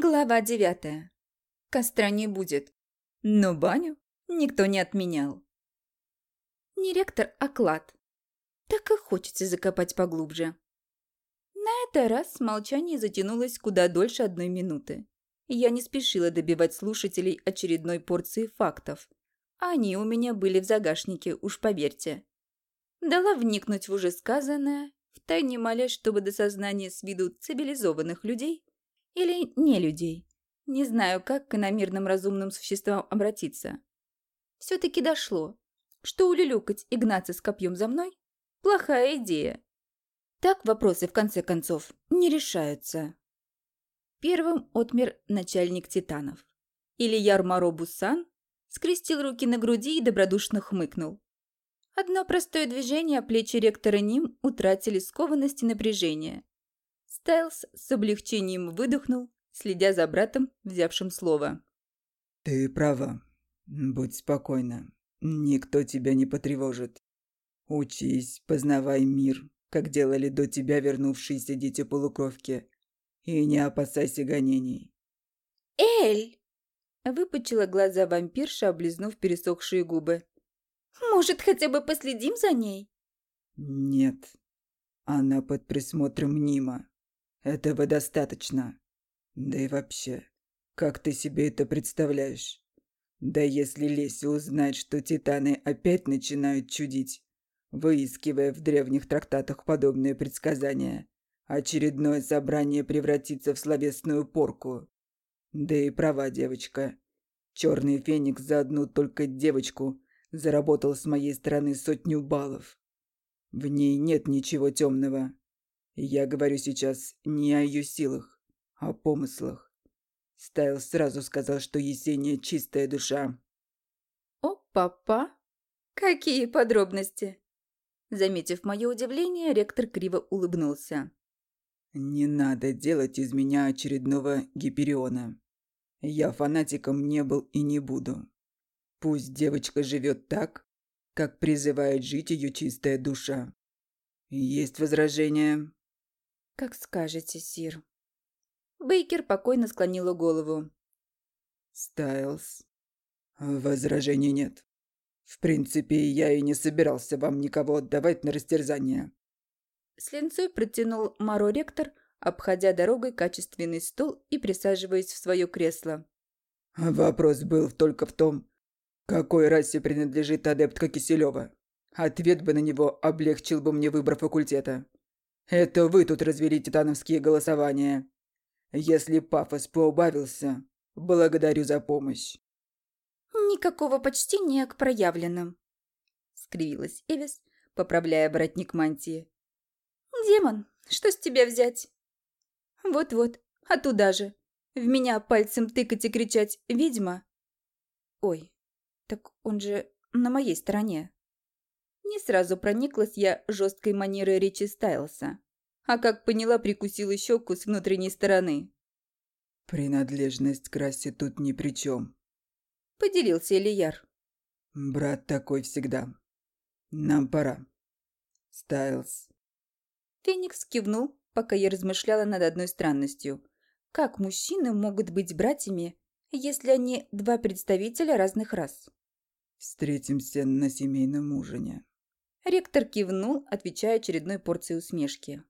Глава девятая. Костра не будет. Но баню никто не отменял. Не ректор, а клад. Так и хочется закопать поглубже. На этот раз молчание затянулось куда дольше одной минуты. Я не спешила добивать слушателей очередной порции фактов. Они у меня были в загашнике, уж поверьте. Дала вникнуть в уже сказанное, втайне молясь, чтобы до сознания с виду цивилизованных людей или не людей. Не знаю, как к иномирным разумным существам обратиться. Все-таки дошло, что улюлюкать Игнаца с копьем за мной – плохая идея. Так вопросы, в конце концов, не решаются. Первым отмер начальник титанов. Ильяр Маро Бусан скрестил руки на груди и добродушно хмыкнул. Одно простое движение плечи ректора Ним утратили скованность и напряжение. Стайлс с облегчением выдохнул, следя за братом, взявшим слово. «Ты права. Будь спокойна. Никто тебя не потревожит. Учись, познавай мир, как делали до тебя вернувшиеся дети-полукровки, и не опасайся гонений». «Эль!» – выпучила глаза вампирша, облизнув пересохшие губы. «Может, хотя бы последим за ней?» «Нет. Она под присмотром Нима. Этого достаточно. Да и вообще, как ты себе это представляешь? Да если Леся узнает, что титаны опять начинают чудить, выискивая в древних трактатах подобные предсказания, очередное собрание превратится в словесную порку. Да и права девочка. Черный феникс за одну только девочку заработал с моей стороны сотню баллов. В ней нет ничего темного. Я говорю сейчас не о ее силах, а о помыслах. Стайл сразу сказал, что Есения чистая душа. О, папа! Какие подробности! Заметив мое удивление, ректор криво улыбнулся. «Не надо делать из меня очередного Гипериона. Я фанатиком не был и не буду. Пусть девочка живет так, как призывает жить ее чистая душа. Есть возражения?» «Как скажете, сир». Бейкер покойно склонила голову. «Стайлз, возражений нет. В принципе, я и не собирался вам никого отдавать на растерзание». С линцой протянул Маро ректор, обходя дорогой качественный стол и присаживаясь в свое кресло. «Вопрос был только в том, какой расе принадлежит адептка Киселева. Ответ бы на него облегчил бы мне выбор факультета. Это вы тут развели титановские голосования. Если пафос поубавился, благодарю за помощь. Никакого почтения к проявленным. Скривилась Эвис, поправляя воротник мантии. Демон, что с тебя взять? Вот-вот, а туда же. В меня пальцем тыкать и кричать «Ведьма!» Ой, так он же на моей стороне. Не сразу прониклась я жесткой манерой речи Стайлса. А как поняла, прикусила щеку с внутренней стороны. «Принадлежность к расе тут ни при чем», — поделился Ильяр. «Брат такой всегда. Нам пора. Стайлс». Феникс кивнул, пока я размышляла над одной странностью. Как мужчины могут быть братьями, если они два представителя разных рас? «Встретимся на семейном ужине», Ректор кивнул, отвечая очередной порцией усмешки.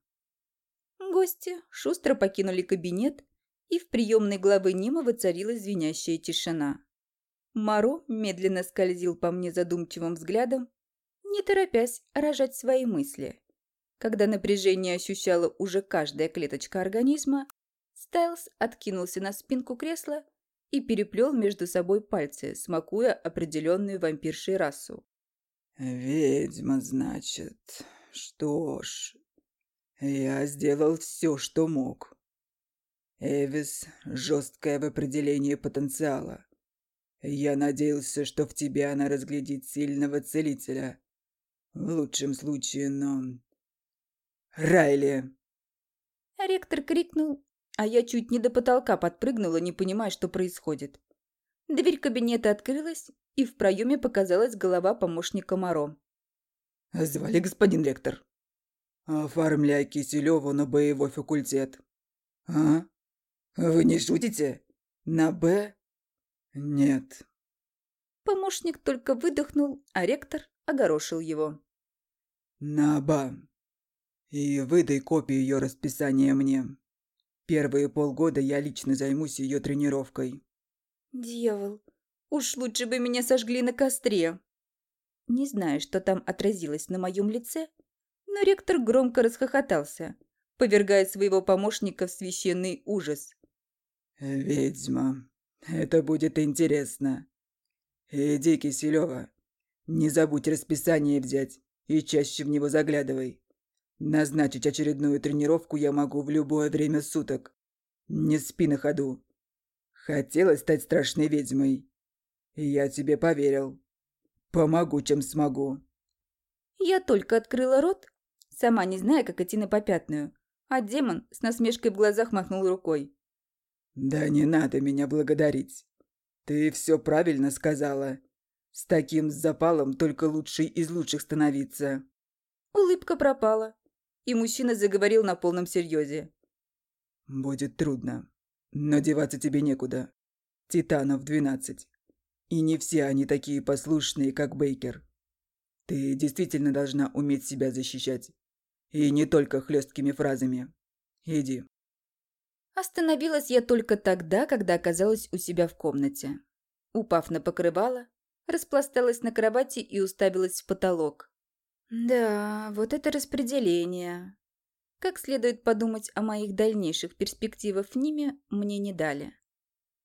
Гости шустро покинули кабинет, и в приемной главы Нима воцарилась звенящая тишина. Маро медленно скользил по мне задумчивым взглядом, не торопясь рожать свои мысли. Когда напряжение ощущала уже каждая клеточка организма, Стайлс откинулся на спинку кресла и переплел между собой пальцы, смакуя определенную вампиршей расу. «Ведьма, значит. Что ж, я сделал все, что мог. Эвис – жесткая в определении потенциала. Я надеялся, что в тебе она разглядит сильного целителя. В лучшем случае, но... Райли!» Ректор крикнул, а я чуть не до потолка подпрыгнула, не понимая, что происходит. Дверь кабинета открылась, и в проеме показалась голова помощника Моро. «Звали господин ректор. Оформляй Киселеву на боевой факультет. А? Вы не шутите? На «Б»?» «Нет». Помощник только выдохнул, а ректор огорошил его. «На «Ба». И выдай копию ее расписания мне. Первые полгода я лично займусь ее тренировкой. Дьявол, уж лучше бы меня сожгли на костре. Не знаю, что там отразилось на моем лице, но ректор громко расхохотался, повергая своего помощника в священный ужас. «Ведьма, это будет интересно. Иди, Киселева, не забудь расписание взять и чаще в него заглядывай. Назначить очередную тренировку я могу в любое время суток. Не спи на ходу. Хотела стать страшной ведьмой. Я тебе поверил. Помогу, чем смогу. Я только открыла рот, сама не зная, как идти на попятную, а демон с насмешкой в глазах махнул рукой. «Да не надо меня благодарить. Ты все правильно сказала. С таким запалом только лучший из лучших становиться». Улыбка пропала и мужчина заговорил на полном серьезе. «Будет трудно, но деваться тебе некуда. Титанов двенадцать. И не все они такие послушные, как Бейкер. Ты действительно должна уметь себя защищать. И не только хлесткими фразами. Иди». Остановилась я только тогда, когда оказалась у себя в комнате. Упав на покрывало, распласталась на кровати и уставилась в потолок. Да, вот это распределение. Как следует подумать о моих дальнейших перспективах в ними, мне не дали.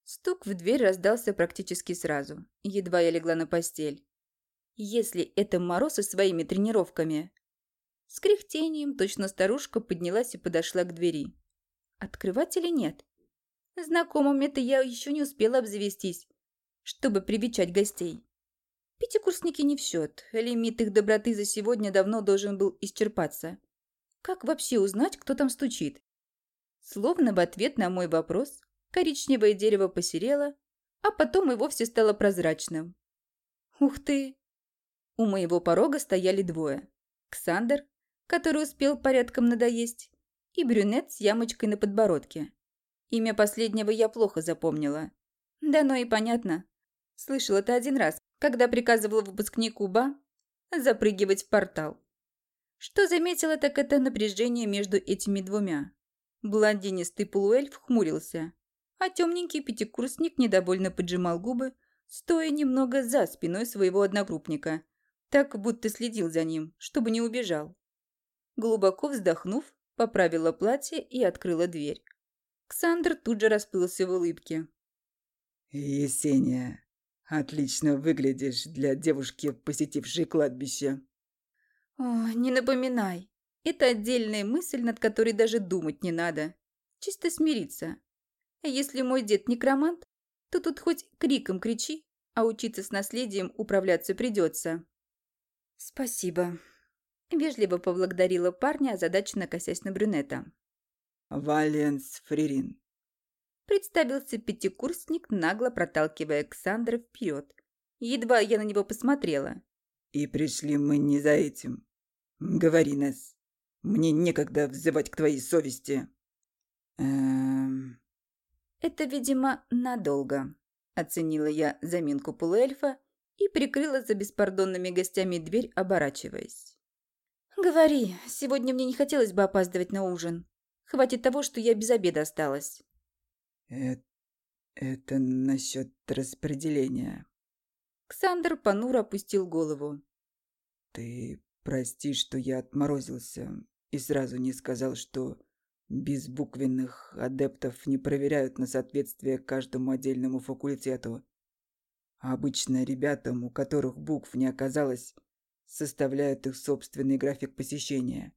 Стук в дверь раздался практически сразу, едва я легла на постель. Если это Мороз со своими тренировками... С кряхтением точно старушка поднялась и подошла к двери. Открывать или нет? Знакомыми-то я еще не успела обзавестись, чтобы привечать гостей. Пятикурсники не в счет. Лимит их доброты за сегодня давно должен был исчерпаться. Как вообще узнать, кто там стучит? Словно в ответ на мой вопрос, коричневое дерево посерело, а потом и вовсе стало прозрачным. Ух ты! У моего порога стояли двое. Ксандр, который успел порядком надоесть, и брюнет с ямочкой на подбородке. Имя последнего я плохо запомнила. Да, но и понятно. Слышал это один раз, когда приказывала выпускнику БА запрыгивать в портал. Что заметила, так это напряжение между этими двумя. Блондинистый полуэльф хмурился, а темненький пятикурсник недовольно поджимал губы, стоя немного за спиной своего одногруппника, так будто следил за ним, чтобы не убежал. Глубоко вздохнув, поправила платье и открыла дверь. Ксандр тут же расплылся в улыбке. «Есения, Отлично выглядишь для девушки, посетившей кладбище. О, не напоминай. Это отдельная мысль, над которой даже думать не надо. Чисто смириться. А если мой дед некромант, то тут хоть криком кричи, а учиться с наследием управляться придется. Спасибо. Вежливо поблагодарила парня, озадаченно косясь на брюнета. Валенс Фририн. Представился пятикурсник, нагло проталкивая Александра вперед. Едва я на него посмотрела. «И пришли мы не за этим. Говори нас. Мне некогда взывать к твоей совести». «Эм...» «Это, видимо, надолго», — оценила я заминку полуэльфа и прикрыла за беспардонными гостями дверь, оборачиваясь. «Говори, сегодня мне не хотелось бы опаздывать на ужин. Хватит того, что я без обеда осталась». Это, это насчет распределения. Ксандр понуро опустил голову. Ты прости, что я отморозился и сразу не сказал, что безбуквенных адептов не проверяют на соответствие каждому отдельному факультету. Обычно ребятам, у которых букв не оказалось, составляют их собственный график посещения.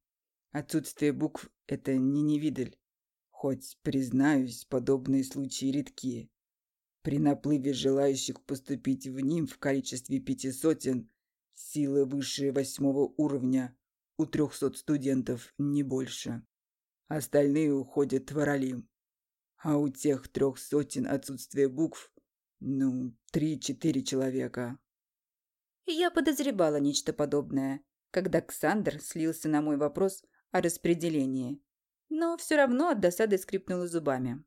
Отсутствие букв – это не невидаль. Хоть, признаюсь, подобные случаи редки. При наплыве желающих поступить в ним в количестве пяти сотен силы выше восьмого уровня у трехсот студентов не больше. Остальные уходят в Аралим. А у тех трех сотен отсутствие букв, ну, три-четыре человека. Я подозревала нечто подобное, когда Ксандр слился на мой вопрос о распределении но все равно от досады скрипнула зубами.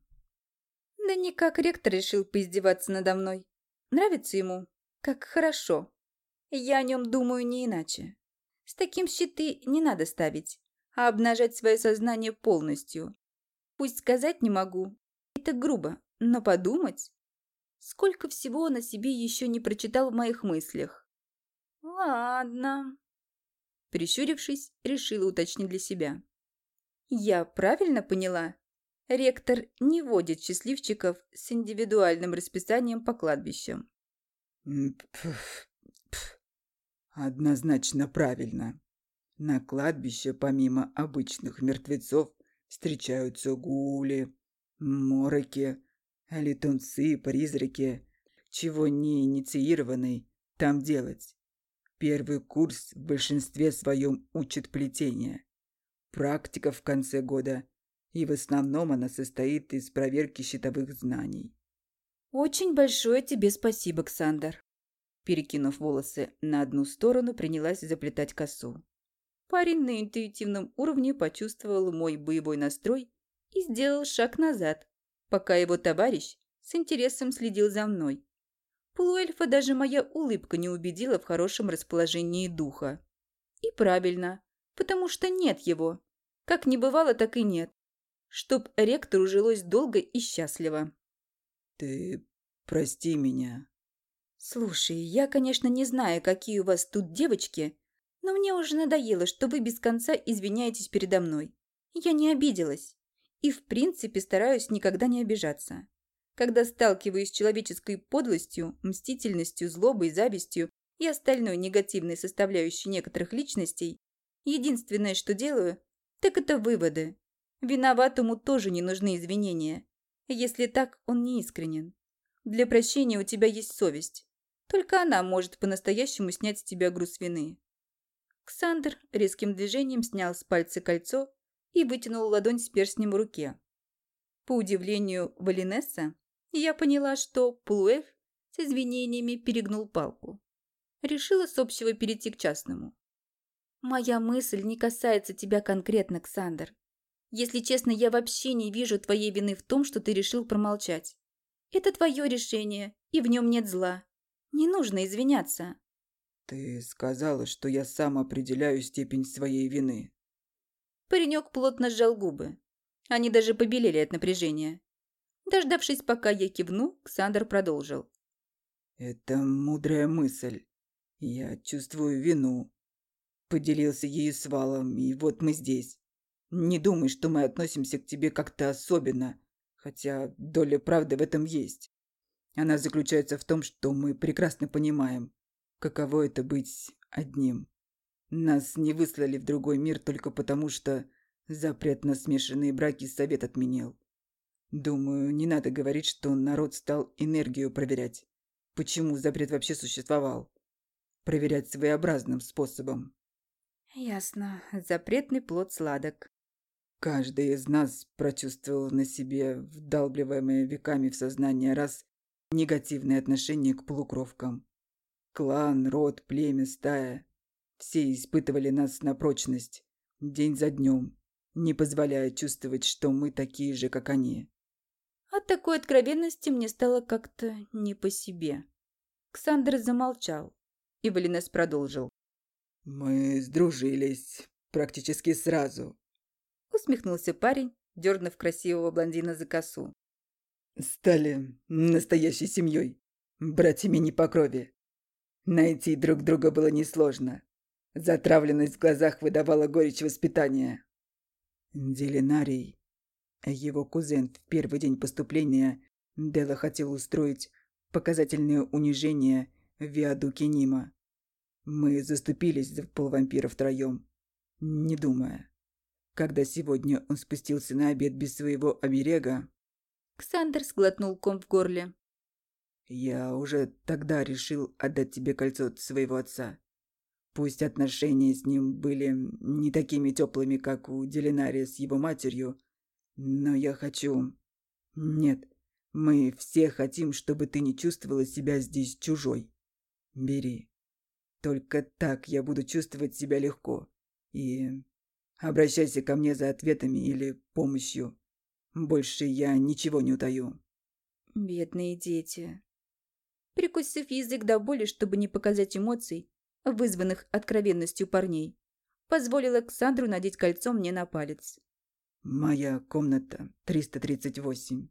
Никак ректор решил поиздеваться надо мной. Нравится ему? Как хорошо. Я о нем думаю не иначе. С таким щиты не надо ставить, а обнажать свое сознание полностью. Пусть сказать не могу, это грубо, но подумать... Сколько всего он о себе еще не прочитал в моих мыслях. Ладно. Прищурившись, решила уточнить для себя. Я правильно поняла? Ректор не водит счастливчиков с индивидуальным расписанием по кладбищам. Однозначно правильно. На кладбище, помимо обычных мертвецов, встречаются гули, мороки, летунцы, призраки. Чего не инициированный там делать? Первый курс в большинстве своем учит плетение. Практика в конце года, и в основном она состоит из проверки щитовых знаний. «Очень большое тебе спасибо, Ксандр!» Перекинув волосы на одну сторону, принялась заплетать косу. Парень на интуитивном уровне почувствовал мой боевой настрой и сделал шаг назад, пока его товарищ с интересом следил за мной. Полуэльфа даже моя улыбка не убедила в хорошем расположении духа. И правильно, потому что нет его. Как не бывало, так и нет. Чтоб ректору жилось долго и счастливо. «Ты прости меня». «Слушай, я, конечно, не знаю, какие у вас тут девочки, но мне уже надоело, что вы без конца извиняетесь передо мной. Я не обиделась. И, в принципе, стараюсь никогда не обижаться. Когда сталкиваюсь с человеческой подлостью, мстительностью, злобой, завистью и остальной негативной составляющей некоторых личностей, единственное, что делаю, так это выводы. Виноватому тоже не нужны извинения. Если так, он не искренен. Для прощения у тебя есть совесть. Только она может по-настоящему снять с тебя груз вины. Ксандр резким движением снял с пальца кольцо и вытянул ладонь с перстнем в руке. По удивлению Валинесса, я поняла, что Пулуэф с извинениями перегнул палку. Решила с общего перейти к частному. «Моя мысль не касается тебя конкретно, Ксандр. Если честно, я вообще не вижу твоей вины в том, что ты решил промолчать. Это твое решение, и в нем нет зла. Не нужно извиняться. «Ты сказала, что я сам определяю степень своей вины». Паренек плотно сжал губы. Они даже побелели от напряжения. Дождавшись, пока я кивну, Ксандр продолжил. «Это мудрая мысль. Я чувствую вину. Поделился ею с Валом, и вот мы здесь. Не думай, что мы относимся к тебе как-то особенно, хотя доля правды в этом есть. Она заключается в том, что мы прекрасно понимаем, каково это быть одним. Нас не выслали в другой мир только потому, что запрет на смешанные браки совет отменил. Думаю, не надо говорить, что народ стал энергию проверять. Почему запрет вообще существовал? Проверять своеобразным способом. Ясно. Запретный плод сладок. Каждый из нас прочувствовал на себе вдалбливаемое веками в сознание раз негативное отношение к полукровкам. Клан, род, племя, стая. Все испытывали нас на прочность, день за днем, не позволяя чувствовать, что мы такие же, как они. От такой откровенности мне стало как-то не по себе. Ксандр замолчал, и Валинес продолжил. «Мы сдружились практически сразу», — усмехнулся парень, дернув красивого блондина за косу. «Стали настоящей семьей, братьями не по крови. Найти друг друга было несложно. Затравленность в глазах выдавала горечь воспитания. Делинарий, его кузен в первый день поступления, Дела хотел устроить показательное унижение в виадуке Нима. Мы заступились за полвампира втроем, не думая. Когда сегодня он спустился на обед без своего оберега... Ксандр сглотнул ком в горле. Я уже тогда решил отдать тебе кольцо своего отца. Пусть отношения с ним были не такими теплыми, как у Делинария с его матерью, но я хочу... Нет, мы все хотим, чтобы ты не чувствовала себя здесь чужой. Бери. Только так я буду чувствовать себя легко. И обращайся ко мне за ответами или помощью. Больше я ничего не утаю. Бедные дети. Прикусив язык до боли, чтобы не показать эмоций, вызванных откровенностью парней, позволил Александру надеть кольцо мне на палец. «Моя комната 338.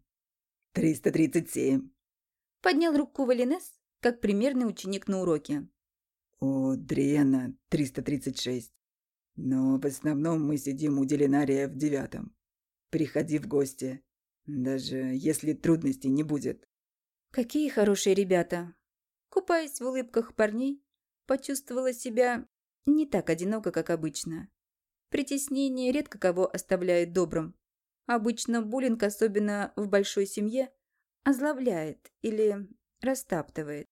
337». Поднял руку Валинес, как примерный ученик на уроке. «У Дриена 336. Но в основном мы сидим у Делинария в девятом. Приходи в гости, даже если трудностей не будет». Какие хорошие ребята. Купаясь в улыбках парней, почувствовала себя не так одиноко, как обычно. Притеснение редко кого оставляет добрым. Обычно буллинг, особенно в большой семье, озловляет или растаптывает.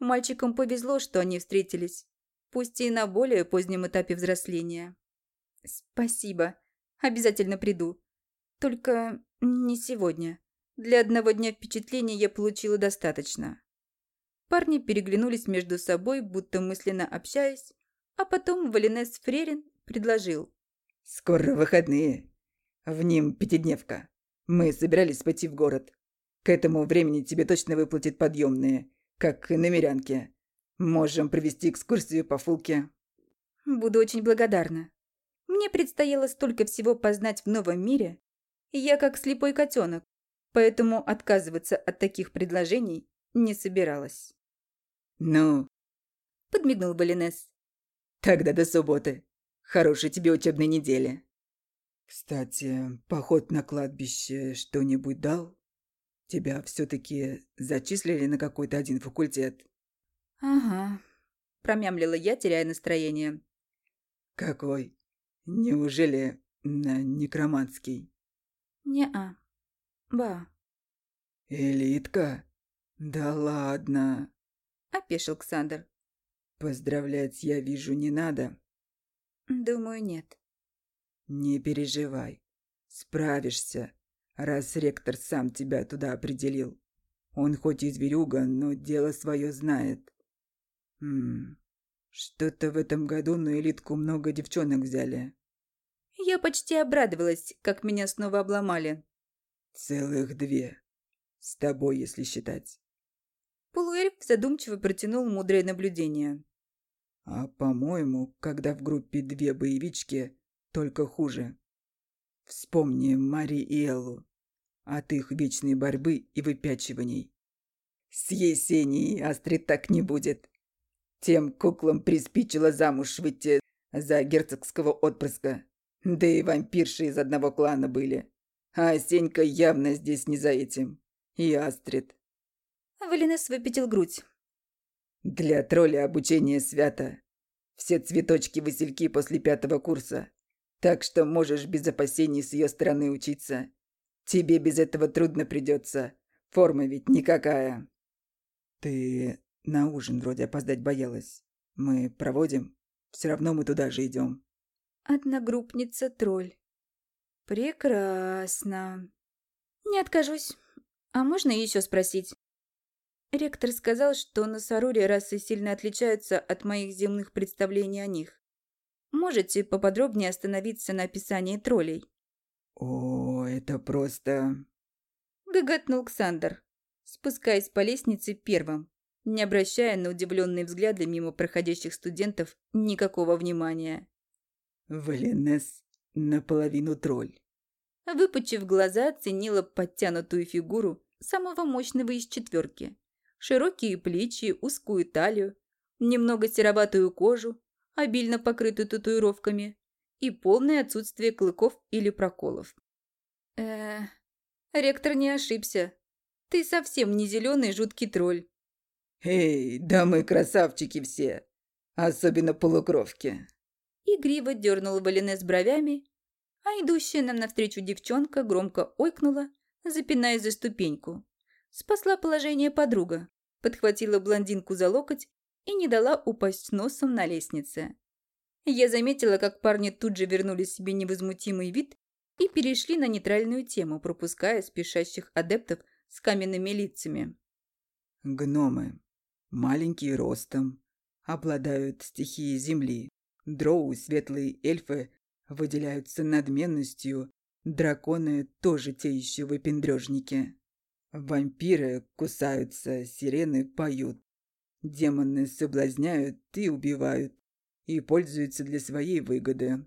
Мальчикам повезло, что они встретились, пусть и на более позднем этапе взросления. «Спасибо. Обязательно приду. Только не сегодня. Для одного дня впечатлений я получила достаточно». Парни переглянулись между собой, будто мысленно общаясь, а потом Валинес Фрерин предложил. «Скоро выходные. В ним пятидневка. Мы собирались пойти в город. К этому времени тебе точно выплатят подъемные, как на Мирянке. Можем провести экскурсию по Фулке». «Буду очень благодарна. Мне предстояло столько всего познать в новом мире, и я как слепой котенок, поэтому отказываться от таких предложений не собиралась». «Ну?» – подмигнул Балинес. «Тогда до субботы. Хорошей тебе учебной недели». «Кстати, поход на кладбище что-нибудь дал? Тебя все-таки зачислили на какой-то один факультет?» «Ага», – промямлила я, теряя настроение. «Какой? Неужели на некроманский?» «Не-а. Ба». «Элитка? Да ладно!» – опешил Ксандр. «Поздравлять я вижу не надо». «Думаю, нет». «Не переживай. Справишься, раз ректор сам тебя туда определил. Он хоть и зверюга, но дело свое знает. Хм, что-то в этом году на элитку много девчонок взяли. Я почти обрадовалась, как меня снова обломали. Целых две. С тобой, если считать. Полуэльф задумчиво протянул мудрое наблюдение. А по-моему, когда в группе две боевички, только хуже. Вспомни Мари и Эллу. От их вечной борьбы и выпячиваний. С Есенией Астрид так не будет. Тем куклам приспичило замуж выйти за герцогского отпрыска. Да и вампирши из одного клана были. А Сенька явно здесь не за этим. И Астрид. Валинес выпятил грудь. Для тролля обучение свято. Все цветочки-васильки после пятого курса. Так что можешь без опасений с ее стороны учиться. Тебе без этого трудно придется. Форма ведь никакая. Ты на ужин вроде опоздать боялась. Мы проводим? Все равно мы туда же идем. Одногруппница-тролль. Прекрасно. Не откажусь. А можно еще спросить? Ректор сказал, что на Саруре расы сильно отличаются от моих земных представлений о них. Можете поподробнее остановиться на описании троллей? О, это просто... Гоготнул Ксандр, спускаясь по лестнице первым, не обращая на удивленные взгляды мимо проходящих студентов никакого внимания. Валенес наполовину тролль. Выпучив глаза, оценила подтянутую фигуру самого мощного из четверки. Широкие плечи, узкую талию, немного сероватую кожу, обильно покрытую татуировками, и полное отсутствие клыков или проколов. э ректор не ошибся. Ты совсем не зеленый жуткий тролль. Эй, да мы красавчики все. Особенно полукровки. Игриво дернула Валинес бровями, а идущая нам навстречу девчонка громко ойкнула, запинаясь за ступеньку. Спасла положение подруга, подхватила блондинку за локоть и не дала упасть носом на лестнице. Я заметила, как парни тут же вернули себе невозмутимый вид и перешли на нейтральную тему, пропуская спешащих адептов с каменными лицами. «Гномы. Маленькие ростом. Обладают стихией земли. Дроу, светлые эльфы, выделяются надменностью, драконы тоже те еще выпендрежники. Вампиры кусаются, сирены поют. Демоны соблазняют и убивают, и пользуются для своей выгоды.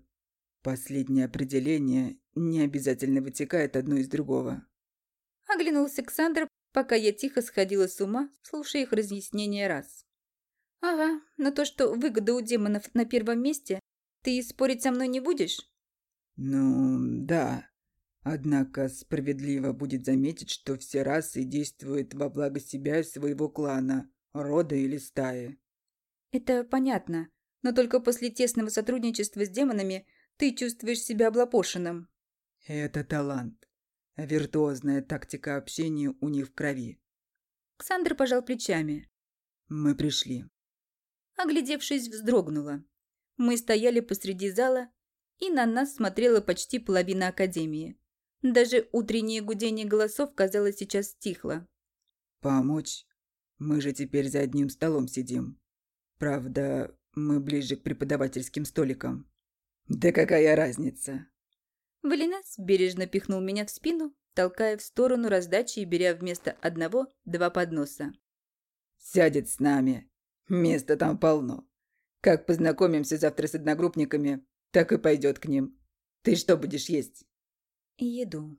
Последнее определение не обязательно вытекает одно из другого. Оглянулся Александр, пока я тихо сходила с ума, слушая их разъяснения раз. «Ага, но то, что выгода у демонов на первом месте, ты спорить со мной не будешь?» «Ну, да. Однако справедливо будет заметить, что все расы действуют во благо себя и своего клана, рода или стаи». «Это понятно, но только после тесного сотрудничества с демонами ты чувствуешь себя облапошенным». «Это талант. Виртуозная тактика общения у них в крови». Ксандр пожал плечами. «Мы пришли». Оглядевшись, вздрогнула. Мы стояли посреди зала, и на нас смотрела почти половина Академии. Даже утреннее гудение голосов, казалось, сейчас стихло. «Помочь? Мы же теперь за одним столом сидим. Правда, мы ближе к преподавательским столикам». «Да какая разница?» Валинас бережно пихнул меня в спину, толкая в сторону раздачи и беря вместо одного два подноса. «Сядет с нами. Места там полно. Как познакомимся завтра с одногруппниками, так и пойдет к ним. Ты что будешь есть?» «Еду».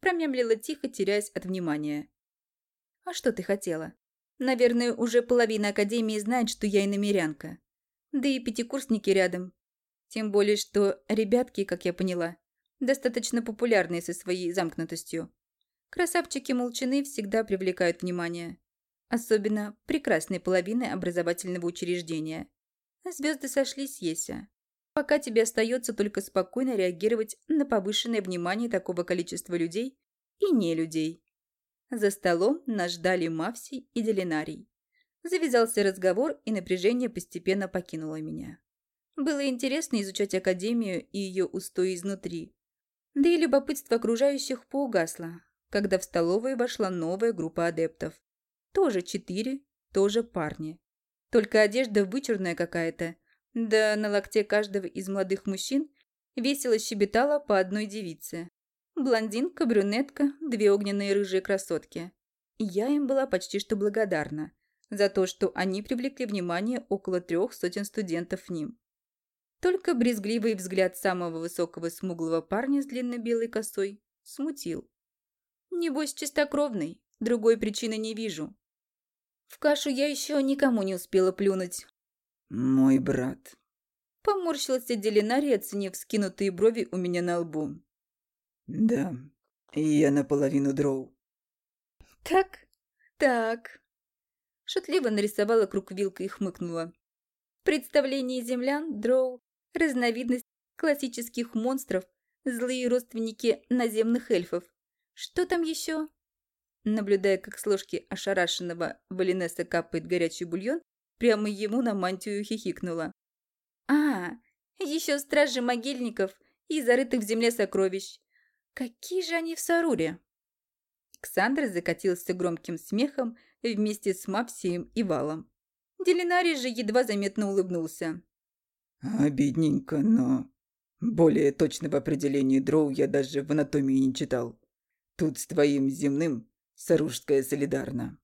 Промямлила тихо, теряясь от внимания. «А что ты хотела? Наверное, уже половина Академии знает, что я иномерянка. Да и пятикурсники рядом. Тем более, что ребятки, как я поняла, достаточно популярные со своей замкнутостью. Красавчики-молчаны всегда привлекают внимание. Особенно прекрасной половины образовательного учреждения. Звезды сошлись, Еся. Пока тебе остается только спокойно реагировать на повышенное внимание такого количества людей и не людей. За столом нас ждали Мавси и Делинарий. Завязался разговор, и напряжение постепенно покинуло меня. Было интересно изучать Академию и ее устои изнутри. Да и любопытство окружающих поугасло, когда в столовую вошла новая группа адептов. Тоже четыре, тоже парни. Только одежда вычурная какая-то. Да на локте каждого из молодых мужчин весело щебетала по одной девице. Блондинка, брюнетка, две огненные рыжие красотки. Я им была почти что благодарна за то, что они привлекли внимание около трех сотен студентов в ним. Только брезгливый взгляд самого высокого смуглого парня с длинной белой косой смутил. Небось, чистокровный, другой причины не вижу. В кашу я еще никому не успела плюнуть. «Мой брат». Поморщился Делинарий, оценив скинутые брови у меня на лбу. «Да, я наполовину дроу». «Так, так». Шутливо нарисовала круг вилкой и хмыкнула. В представлении землян дроу разновидность классических монстров, злые родственники наземных эльфов. Что там еще? Наблюдая, как с ложки ошарашенного Валинеса капает горячий бульон, прямо ему на мантию хихикнула. «А, еще стражи могильников и зарытых в земле сокровищ. Какие же они в Саруре?» Ксандр закатился громким смехом вместе с Мапсием и Валом. Делинарий же едва заметно улыбнулся. Обидненько, но... Более точного определения дроу я даже в анатомии не читал. Тут с твоим земным саружская солидарна.